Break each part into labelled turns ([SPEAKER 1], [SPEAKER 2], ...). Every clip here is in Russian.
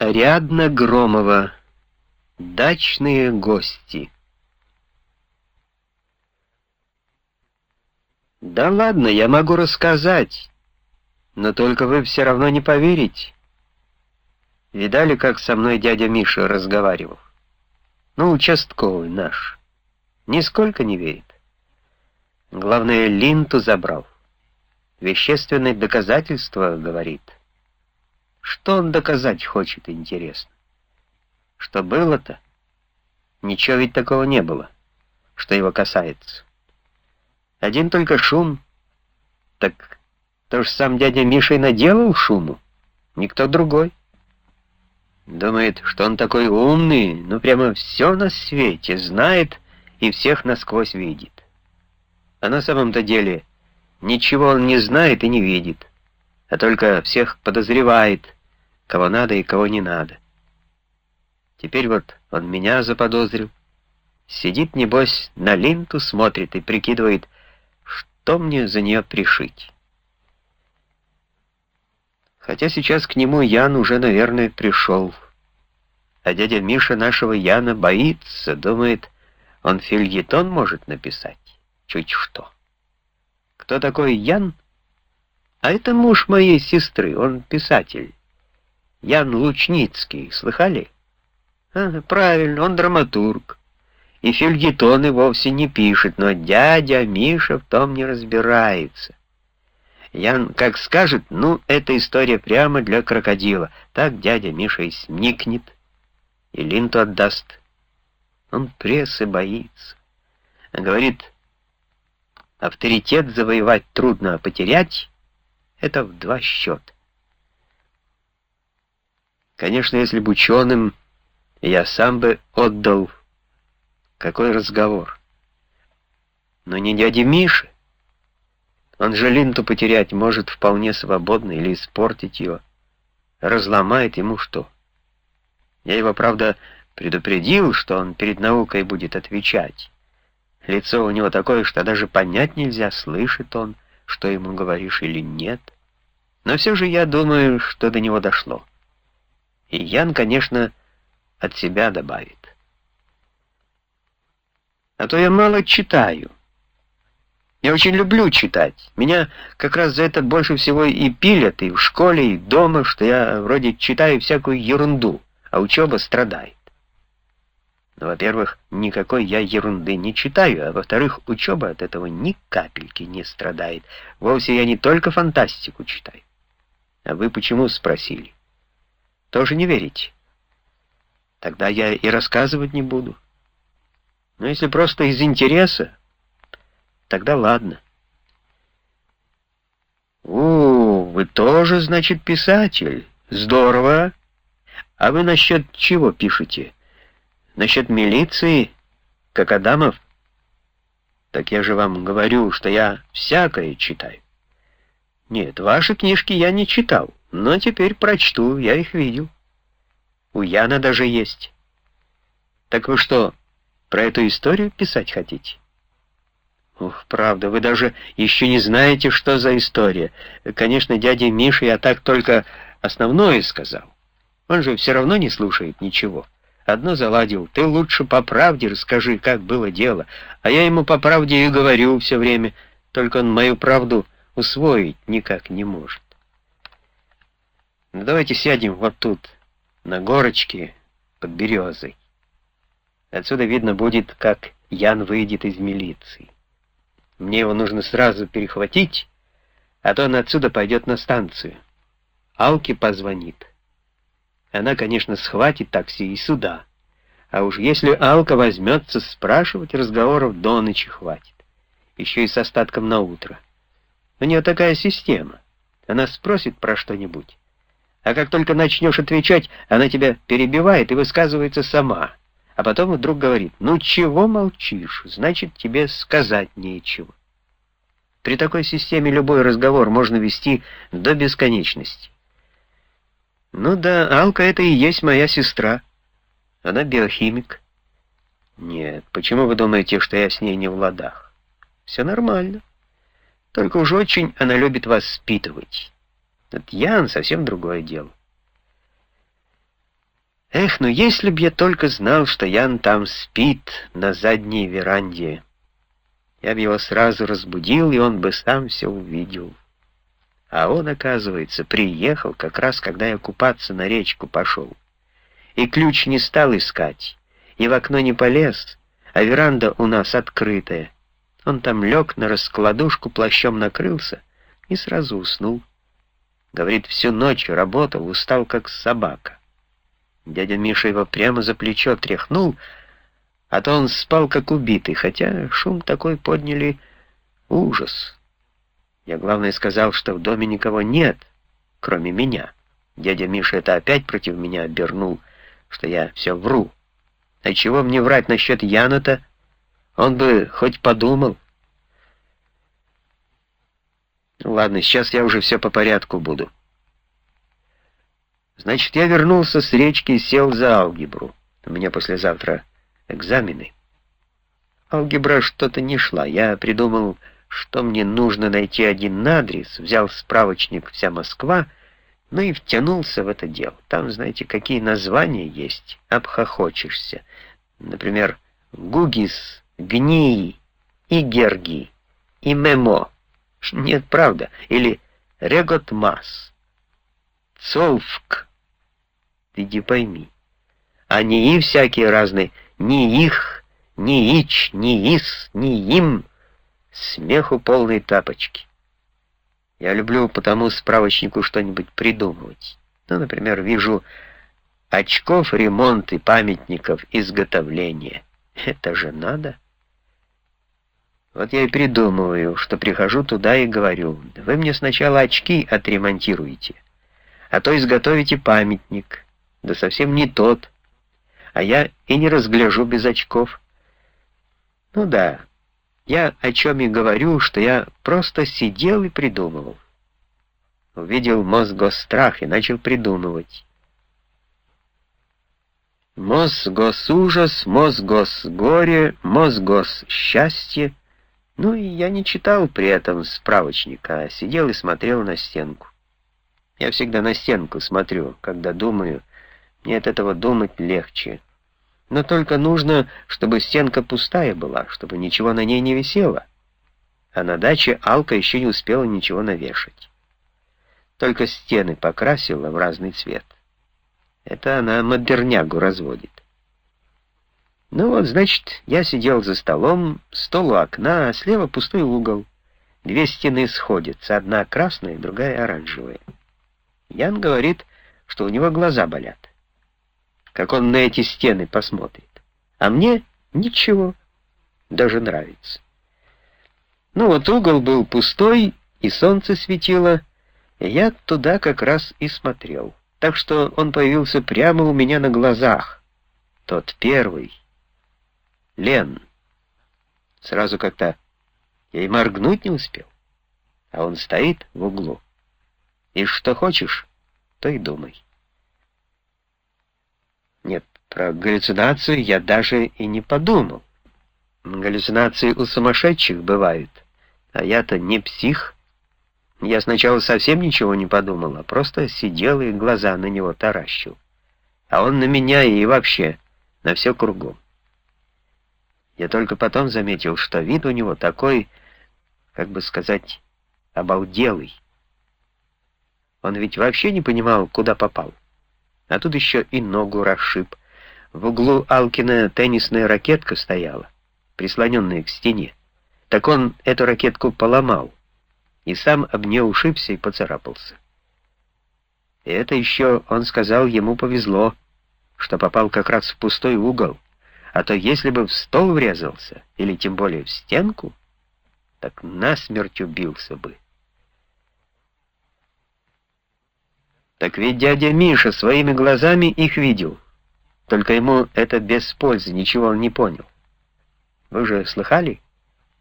[SPEAKER 1] Ариадна Громова. Дачные гости. Да ладно, я могу рассказать, но только вы все равно не поверите. Видали, как со мной дядя Миша разговаривал? Ну, участковый наш. Нисколько не верит. Главное, линту забрал. Вещественное доказательство, говорит. Что он доказать хочет, интересно? Что было-то? Ничего ведь такого не было, что его касается. Один только шум. Так то же сам дядя Миша и наделал шуму, никто другой. Думает, что он такой умный, ну прямо все на свете знает и всех насквозь видит. А на самом-то деле ничего он не знает и не видит, а только всех подозревает, кого надо и кого не надо. Теперь вот он меня заподозрил. Сидит, небось, на линту смотрит и прикидывает, что мне за нее пришить. Хотя сейчас к нему Ян уже, наверное, пришел. А дядя Миша нашего Яна боится, думает, он фильетон может написать. Чуть что. Кто такой Ян? А это муж моей сестры, он писатель. Ян Лучницкий, слыхали? А, правильно, он драматург. И фильетоны вовсе не пишет, но дядя Миша в том не разбирается. Ян как скажет, ну, эта история прямо для крокодила. Так дядя Миша и сникнет, и линту отдаст. Он прессы боится. Говорит, авторитет завоевать трудно, а потерять — это в два счета. Конечно, если бы ученым я сам бы отдал, какой разговор. Но не дяде Мише. Он же линту потерять может вполне свободно или испортить ее. Разломает ему что? Я его, правда, предупредил, что он перед наукой будет отвечать. Лицо у него такое, что даже понять нельзя, слышит он, что ему говоришь или нет. Но все же я думаю, что до него дошло. И Ян, конечно, от себя добавит. А то я мало читаю. Я очень люблю читать. Меня как раз за это больше всего и пилят, и в школе, и дома, что я вроде читаю всякую ерунду, а учеба страдает. Но, ну, во-первых, никакой я ерунды не читаю, а во-вторых, учеба от этого ни капельки не страдает. Вовсе я не только фантастику читаю. А вы почему спросили? Тоже не верите? Тогда я и рассказывать не буду. Но если просто из интереса, тогда ладно. «О, вы тоже, значит, писатель? Здорово! А вы насчет чего пишете? Насчет милиции, как Адамов? Так я же вам говорю, что я всякое читаю. Нет, ваши книжки я не читал, но теперь прочту, я их видел». У Яна даже есть. Так вы что, про эту историю писать хотите? Ух, правда, вы даже еще не знаете, что за история. Конечно, дяде Мише я так только основное сказал. Он же все равно не слушает ничего. Одно заладил, ты лучше по правде расскажи, как было дело. А я ему по правде и говорю все время, только он мою правду усвоить никак не может. Ну, давайте сядем вот тут, на горочке под березой. Отсюда видно будет, как Ян выйдет из милиции. Мне его нужно сразу перехватить, а то он отсюда пойдет на станцию. Алке позвонит. Она, конечно, схватит такси и сюда. А уж если Алка возьмется спрашивать, разговоров до ночи хватит. Еще и с остатком на утро. У нее такая система. Она спросит про что-нибудь. А как только начнешь отвечать, она тебя перебивает и высказывается сама. А потом вдруг говорит, ну чего молчишь, значит тебе сказать нечего. При такой системе любой разговор можно вести до бесконечности. Ну да, Алка это и есть моя сестра. Она биохимик. Нет, почему вы думаете, что я с ней не в ладах? Все нормально. Только уж очень она любит вас воспитывать. Это Ян совсем другое дело. Эх, ну если б я только знал, что Ян там спит на задней веранде. Я бы его сразу разбудил, и он бы сам все увидел. А он, оказывается, приехал как раз, когда я купаться на речку пошел. И ключ не стал искать, и в окно не полез, а веранда у нас открытая. Он там лег на раскладушку, плащом накрылся и сразу уснул. Говорит, всю ночь работал, устал как собака. Дядя Миша его прямо за плечо тряхнул, а то он спал как убитый, хотя шум такой подняли ужас. Я, главное, сказал, что в доме никого нет, кроме меня. Дядя Миша это опять против меня обернул, что я все вру. А чего мне врать насчет Яна-то? Он бы хоть подумал. Ну ладно, сейчас я уже все по порядку буду. Значит, я вернулся с речки и сел за алгебру. У меня послезавтра экзамены. Алгебра что-то не шла. Я придумал что мне нужно найти один адрес, взял справочник «Вся Москва», ну и втянулся в это дело. Там, знаете, какие названия есть, обхохочешься. Например, Гугис, Гнии, и Мемо. Нет, правда. Или Реготмас, Цолфк. Ты иди пойми. А не и всякие разные, ни их, ни ич, ни ис, ни им — Смеху полные тапочки. Я люблю по тому справочнику что-нибудь придумывать. Ну, например, вижу очков ремонт и памятников изготовления. Это же надо. Вот я и придумываю, что прихожу туда и говорю, вы мне сначала очки отремонтируете, а то изготовите памятник, да совсем не тот, а я и не разгляжу без очков. Ну да, я о чем и говорю, что я просто сидел и придумывал. Увидел мозгострах и начал придумывать. Мозгосужас, мозгосгоре, мозгоссчастье. Ну и я не читал при этом справочника, а сидел и смотрел на стенку. Я всегда на стенку смотрю, когда думаю. Мне от этого думать легче. Но только нужно, чтобы стенка пустая была, чтобы ничего на ней не висело. А на даче Алка еще не успела ничего навешать. Только стены покрасила в разный цвет. Это она модернягу разводит. Ну вот, значит, я сидел за столом, стол у окна, а слева пустой угол. Две стены сходятся, одна красная, другая оранжевая. Ян говорит, что у него глаза болят как он на эти стены посмотрит. А мне ничего, даже нравится. Ну вот угол был пустой, и солнце светило, и я туда как раз и смотрел. Так что он появился прямо у меня на глазах. Тот первый. Лен. Сразу как-то я и моргнуть не успел. А он стоит в углу. И что хочешь, то и думай. Нет, про галлюцинацию я даже и не подумал. Галлюцинации у сумасшедших бывают, а я-то не псих. Я сначала совсем ничего не подумал, а просто сидел и глаза на него таращил. А он на меня и вообще на все кругом. Я только потом заметил, что вид у него такой, как бы сказать, обалделый. Он ведь вообще не понимал, куда попал. А тут еще и ногу расшиб. В углу Алкина теннисная ракетка стояла, прислоненная к стене. Так он эту ракетку поломал и сам об нее ушибся и поцарапался. И это еще, он сказал, ему повезло, что попал как раз в пустой угол, а то если бы в стол врезался, или тем более в стенку, так насмерть убился бы. Так ведь дядя Миша своими глазами их видел. Только ему это без пользы, ничего он не понял. Вы же слыхали,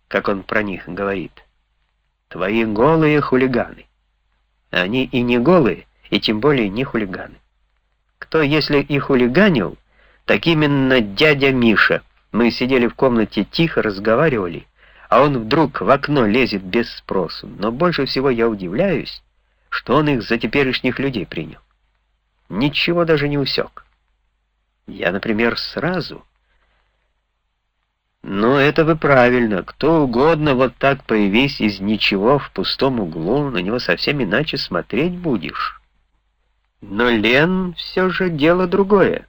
[SPEAKER 1] как он про них говорит? Твои голые хулиганы. Они и не голые, и тем более не хулиганы. Кто, если и хулиганил, так именно дядя Миша. Мы сидели в комнате тихо, разговаривали, а он вдруг в окно лезет без спросу. Но больше всего я удивляюсь, что он их за теперешних людей принял. Ничего даже не усек. Я, например, сразу. Но это вы правильно. Кто угодно вот так появись из ничего в пустом углу, на него совсем иначе смотреть будешь. Но Лен все же дело другое.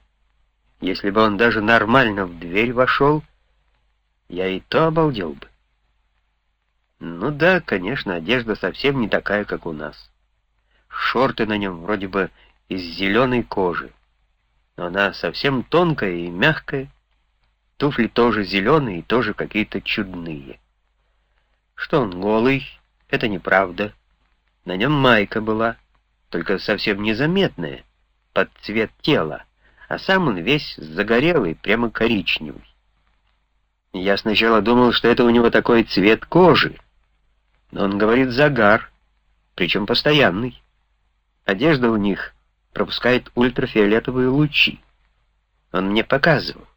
[SPEAKER 1] Если бы он даже нормально в дверь вошел, я и то обалдел бы. Ну да, конечно, одежда совсем не такая, как у нас. Шорты на нем вроде бы из зеленой кожи, но она совсем тонкая и мягкая. Туфли тоже зеленые и тоже какие-то чудные. Что он голый, это неправда. На нем майка была, только совсем незаметная, под цвет тела, а сам он весь загорелый, прямо коричневый. Я сначала думал, что это у него такой цвет кожи, но он говорит загар, причем постоянный. Одежда у них пропускает ультрафиолетовые лучи. Он мне показывал.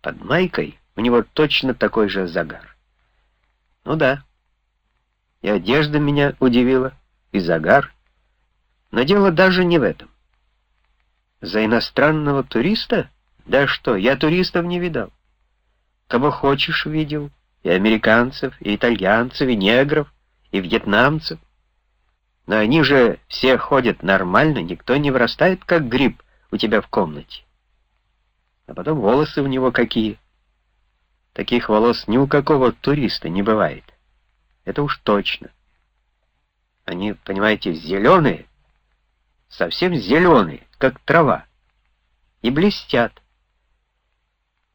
[SPEAKER 1] Под майкой у него точно такой же загар. Ну да. И одежда меня удивила, и загар. Но дело даже не в этом. За иностранного туриста? Да что, я туристов не видал. Кого хочешь видел. И американцев, и итальянцев, и негров, и вьетнамцев. Но они же все ходят нормально, никто не вырастает, как гриб у тебя в комнате. А потом волосы у него какие. Таких волос ни у какого туриста не бывает. Это уж точно. Они, понимаете, зеленые, совсем зеленые, как трава, и блестят.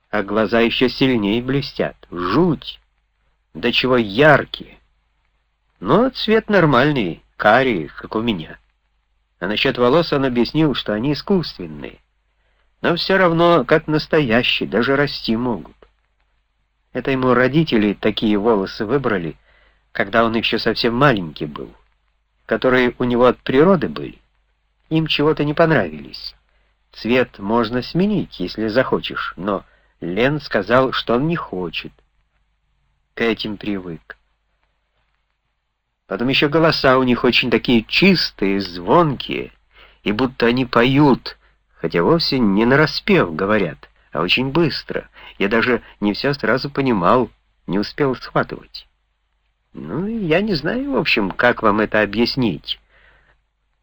[SPEAKER 1] А глаза еще сильнее блестят. Жуть! До чего яркие. Но цвет нормальный, карие, как у меня. А насчет волос он объяснил, что они искусственные. Но все равно, как настоящие, даже расти могут. Это ему родители такие волосы выбрали, когда он еще совсем маленький был, которые у него от природы были. Им чего-то не понравились. Цвет можно сменить, если захочешь, но Лен сказал, что он не хочет. К этим привык. Потом еще голоса у них очень такие чистые, звонкие, и будто они поют, хотя вовсе не нараспев говорят, а очень быстро. Я даже не все сразу понимал, не успел схватывать. Ну, я не знаю, в общем, как вам это объяснить.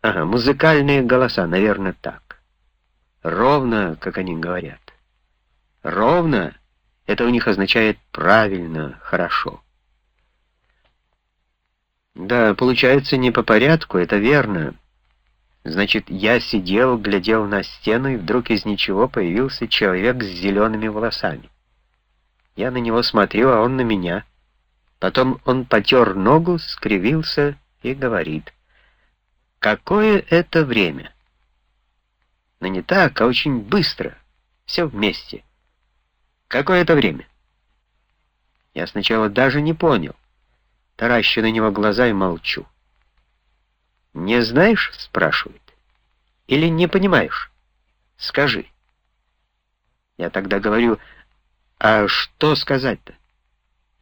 [SPEAKER 1] Ага, музыкальные голоса, наверное, так. Ровно, как они говорят. Ровно — это у них означает правильно, хорошо. Да, получается не по порядку, это верно. Значит, я сидел, глядел на стену, и вдруг из ничего появился человек с зелеными волосами. Я на него смотрю, а он на меня. Потом он потер ногу, скривился и говорит. Какое это время? Но не так, а очень быстро. Все вместе. Какое это время? Я сначала даже не понял таращу на него глаза и молчу. «Не знаешь?» — спрашивает. «Или не понимаешь? Скажи». Я тогда говорю, «А что сказать-то?»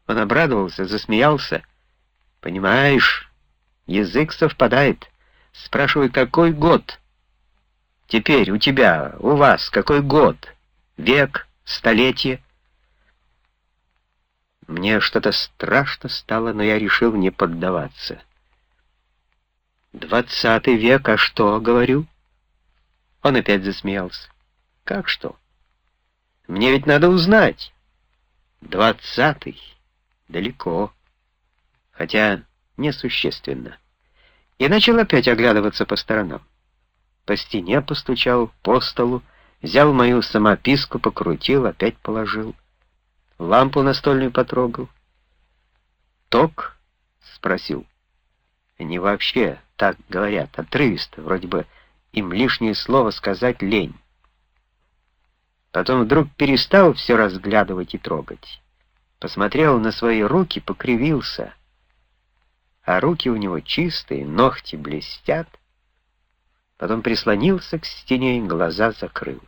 [SPEAKER 1] Он обрадовался, засмеялся. «Понимаешь, язык совпадает. Спрашиваю, какой год?» «Теперь у тебя, у вас, какой год? Век, столетие?» Мне что-то страшно стало, но я решил не поддаваться. «Двадцатый век, а что?» — говорю. Он опять засмеялся. «Как что? Мне ведь надо узнать. Двадцатый. Далеко. Хотя несущественно». И начал опять оглядываться по сторонам. По стене постучал, по столу, взял мою самописку, покрутил, опять положил лампу настольную потрогал. «Ток?» — спросил. Они вообще так говорят, отрывисто, вроде бы им лишнее слово сказать лень. Потом вдруг перестал все разглядывать и трогать. Посмотрел на свои руки, покривился. А руки у него чистые, ногти блестят. Потом прислонился к стене и глаза закрыл.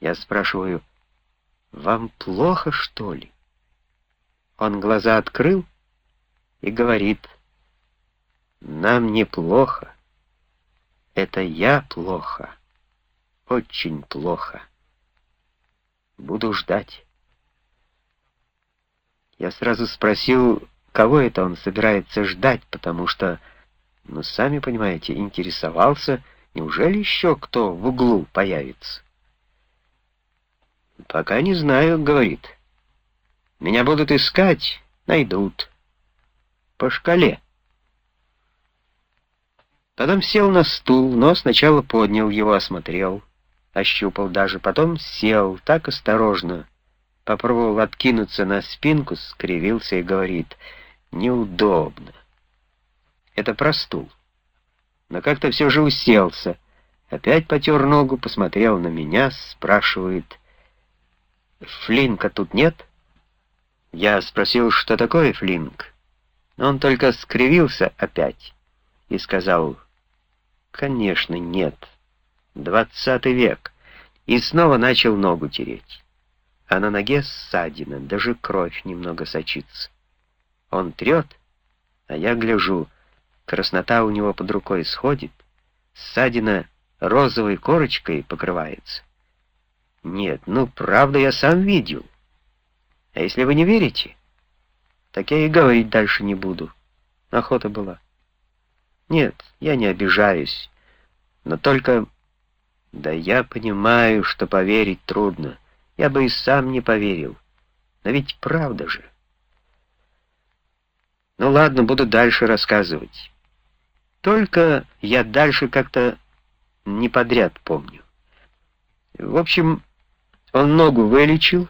[SPEAKER 1] Я спрашиваю, — «Вам плохо, что ли?» Он глаза открыл и говорит, «Нам неплохо. Это я плохо. очень плохо. Буду ждать. Я сразу спросил, кого это он собирается ждать, потому что, ну, сами понимаете, интересовался, неужели еще кто в углу появится. «Пока не знаю», — говорит. «Меня будут искать, найдут. По шкале». Потом сел на стул, но сначала поднял его, осмотрел, ощупал даже, потом сел так осторожно, попробовал откинуться на спинку, скривился и говорит, «Неудобно. Это про стул». Но как-то все же уселся, опять потер ногу, посмотрел на меня, спрашивает, «Флинка тут нет?» Я спросил, что такое флинк, он только скривился опять и сказал, «Конечно, нет. Двадцатый век». И снова начал ногу тереть. А на ноге ссадина, даже кровь немного сочится. Он трет, а я гляжу, краснота у него под рукой сходит, ссадина розовой корочкой покрывается. Нет, ну правда я сам видел. А если вы не верите, так я и говорить дальше не буду. Охота была. Нет, я не обижаюсь, но только... Да я понимаю, что поверить трудно. Я бы и сам не поверил. Но ведь правда же. Ну ладно, буду дальше рассказывать. Только я дальше как-то не подряд помню. В общем, он ногу вылечил,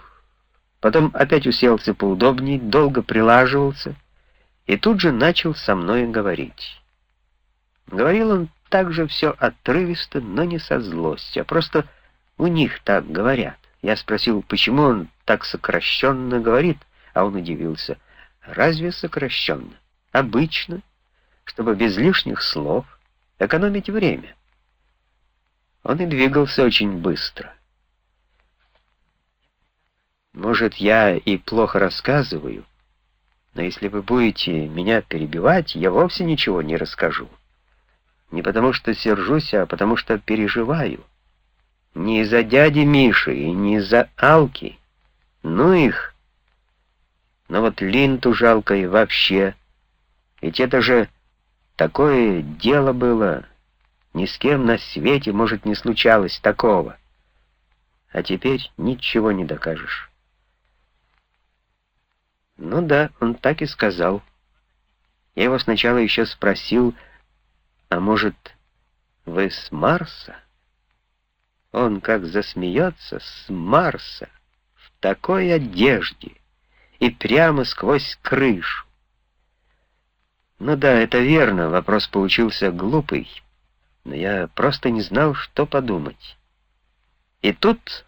[SPEAKER 1] потом опять уселся поудобней, долго прилаживался и тут же начал со мной говорить. Говорил он также все отрывисто, но не со злостью, а просто у них так говорят. Я спросил, почему он так сокращенно говорит, а он удивился. Разве сокращенно? Обычно, чтобы без лишних слов экономить время. Он и двигался очень быстро. Может, я и плохо рассказываю, но если вы будете меня перебивать, я вовсе ничего не расскажу. Не потому что сержусь, а потому что переживаю. Не из-за дяди Миши и не из-за Алки. Ну их. Но вот Линту жалко и вообще. Ведь это же такое дело было. Ни с кем на свете, может, не случалось такого. А теперь ничего не докажешь. Ну да, он так и сказал. Я его сначала еще спросил, а может, вы с Марса? Он как засмеется с Марса, в такой одежде и прямо сквозь крышу. Ну да, это верно, вопрос получился глупый, но я просто не знал, что подумать. И тут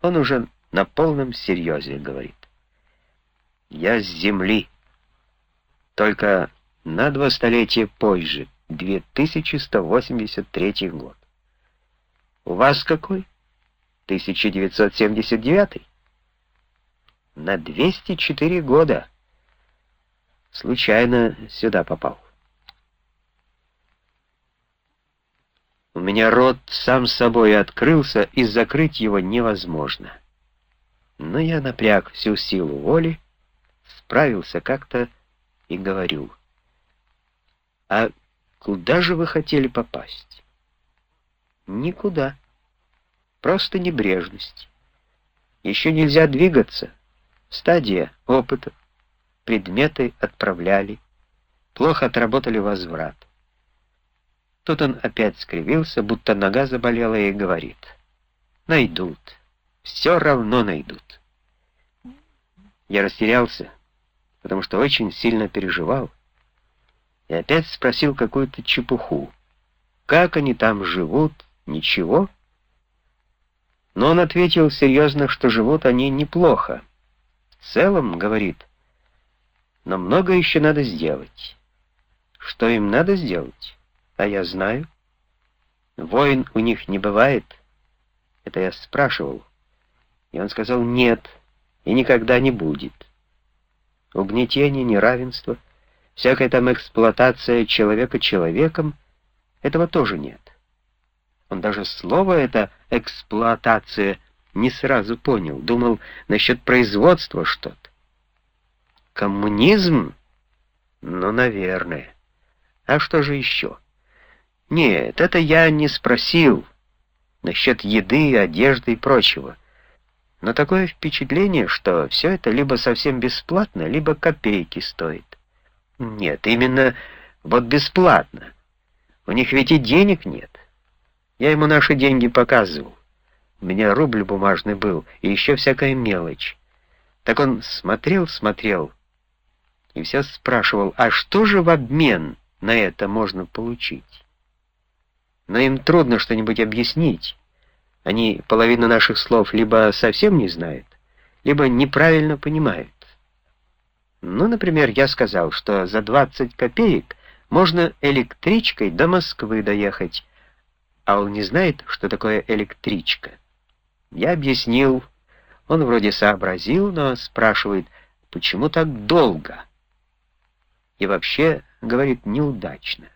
[SPEAKER 1] он уже на полном серьезе говорит. Я с Земли, только на два столетия позже, 2183 год. У вас какой? 1979? На 204 года. Случайно сюда попал. У меня рот сам собой открылся, и закрыть его невозможно. Но я напряг всю силу воли, справился как-то и говорю. А Куда же вы хотели попасть? Никуда. Просто небрежность. Еще нельзя двигаться. Стадия опыта. Предметы отправляли. Плохо отработали возврат. Тут он опять скривился, будто нога заболела и говорит. Найдут. Все равно найдут. Я растерялся, потому что очень сильно переживал и опять спросил какую-то чепуху. Как они там живут? Ничего? Но он ответил серьезно, что живут они неплохо. В целом, говорит, но много еще надо сделать. Что им надо сделать? А я знаю. Войн у них не бывает. Это я спрашивал. И он сказал нет, и никогда не будет. Угнетение, неравенство — Всякая там эксплуатация человека человеком, этого тоже нет. Он даже слово это «эксплуатация» не сразу понял, думал насчет производства что-то. Коммунизм? Ну, наверное. А что же еще? Нет, это я не спросил насчет еды, одежды и прочего. Но такое впечатление, что все это либо совсем бесплатно, либо копейки стоит. Нет, именно вот бесплатно. У них ведь и денег нет. Я ему наши деньги показывал. У меня рубль бумажный был, и еще всякая мелочь. Так он смотрел, смотрел, и все спрашивал, а что же в обмен на это можно получить? Но им трудно что-нибудь объяснить. Они половину наших слов либо совсем не знают, либо неправильно понимают. Ну, например, я сказал, что за 20 копеек можно электричкой до Москвы доехать, а он не знает, что такое электричка. Я объяснил, он вроде сообразил, но спрашивает, почему так долго? И вообще, говорит, неудачно.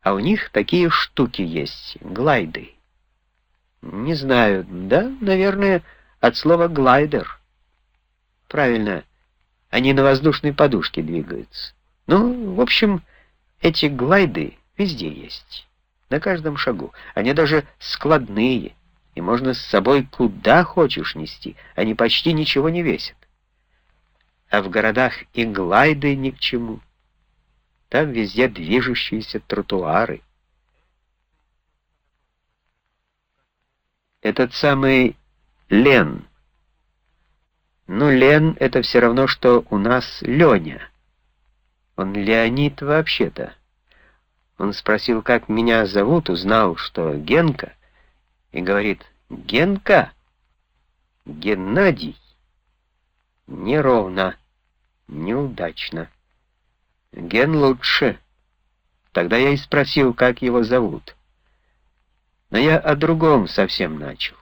[SPEAKER 1] А у них такие штуки есть, глайды. Не знаю, да, наверное, от слова глайдер. Правильно, они на воздушной подушке двигаются. Ну, в общем, эти глайды везде есть, на каждом шагу. Они даже складные, и можно с собой куда хочешь нести, они почти ничего не весят. А в городах и глайды ни к чему. Там везде движущиеся тротуары. Этот самый Лен. Ну, Лен — это все равно, что у нас Леня. Он Леонид вообще-то. Он спросил, как меня зовут, узнал, что Генка — и говорит «Генка? Геннадий?» Неровно, неудачно. Ген лучше. Тогда я и спросил, как его зовут. Но я о другом совсем начал.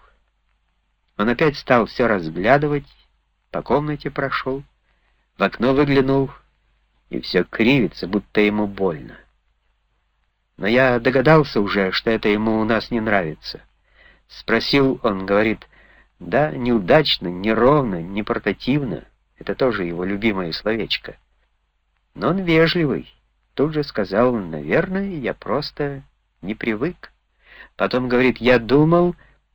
[SPEAKER 1] Он опять стал все разглядывать, по комнате прошел, в окно выглянул, и все кривится, будто ему больно. Но я догадался уже, что это ему у нас не нравится. Спросил он, говорит, да, неудачно, неровно, не портативно. Это тоже его любимое словечко. Но он вежливый. Тут же сказал, наверное, я просто не привык. Потом говорит, я думал,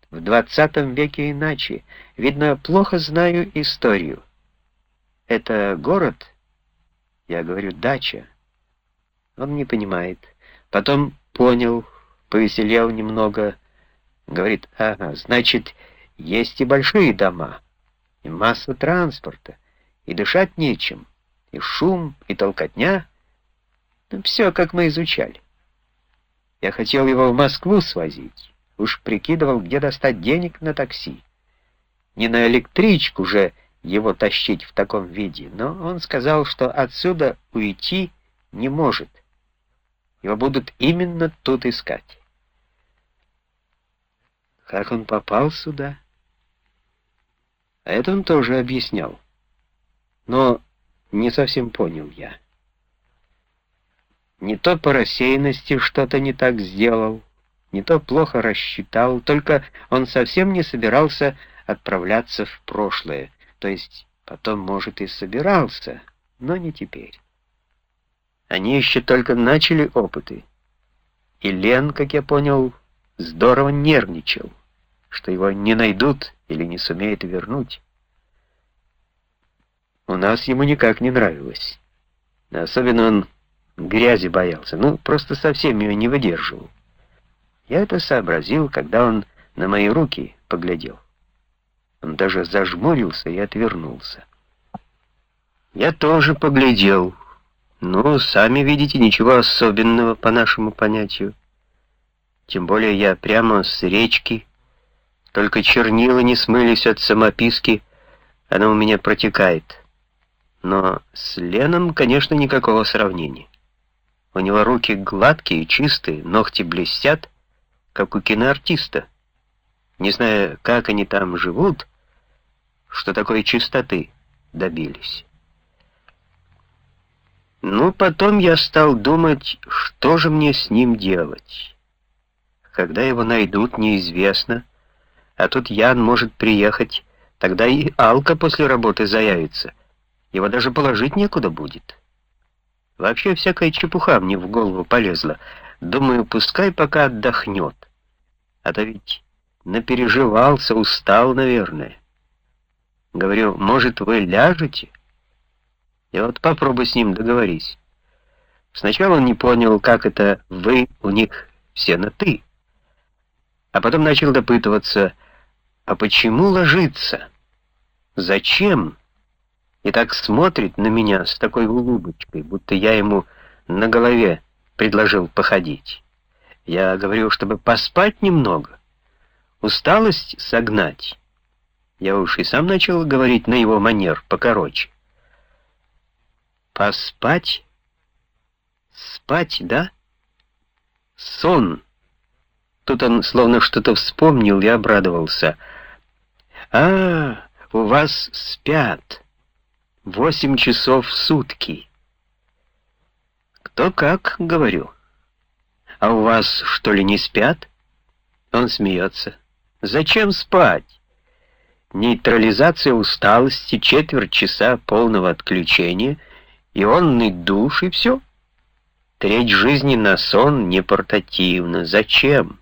[SPEAKER 1] в двадцатом веке иначе. Видно, плохо знаю историю. Это город? Я говорю, дача. Он не понимает. Потом понял, повеселел немного, Говорит, ага, значит, есть и большие дома, и масса транспорта, и дышать нечем, и шум, и толкотня. Ну, все, как мы изучали. Я хотел его в Москву свозить, уж прикидывал, где достать денег на такси. Не на электричку же его тащить в таком виде, но он сказал, что отсюда уйти не может. Его будут именно тут искать. Как он попал сюда? А это он тоже объяснял. Но не совсем понял я. Не то по рассеянности что-то не так сделал, не то плохо рассчитал, только он совсем не собирался отправляться в прошлое, то есть потом, может, и собирался, но не теперь. Они еще только начали опыты, и Лен, как я понял, здорово нервничал что его не найдут или не сумеют вернуть. У нас ему никак не нравилось. Особенно он грязи боялся, ну, просто совсем ее не выдерживал. Я это сообразил, когда он на мои руки поглядел. Он даже зажмурился и отвернулся. Я тоже поглядел. Ну, сами видите, ничего особенного по нашему понятию. Тем более я прямо с речки только чернила не смылись от самописки, она у меня протекает. Но с Леном, конечно, никакого сравнения. У него руки гладкие, чистые, ногти блестят, как у киноартиста. Не знаю, как они там живут, что такой чистоты добились. Ну, потом я стал думать, что же мне с ним делать. Когда его найдут, неизвестно. А тут Ян может приехать, тогда и Алка после работы заявится. Его даже положить некуда будет. Вообще всякая чепуха мне в голову полезла. Думаю, пускай пока отдохнет. А то ведь напереживался, устал, наверное. Говорю, может, вы ляжете? И вот попробуй с ним договорись. Сначала он не понял, как это «вы» у них все на «ты». А потом начал допытываться, а почему ложиться? Зачем? И так смотрит на меня с такой улыбочкой, будто я ему на голове предложил походить. Я говорю, чтобы поспать немного, усталость согнать. Я уж и сам начал говорить на его манер покороче. Поспать? Спать, да? Сон. Тут он словно что-то вспомнил и обрадовался. «А, у вас спят. Восемь часов в сутки». «Кто как?» — говорю. «А у вас, что ли, не спят?» Он смеется. «Зачем спать? Нейтрализация усталости, четверть часа полного отключения, ионный душ и все. Треть жизни на сон не портативно. Зачем?»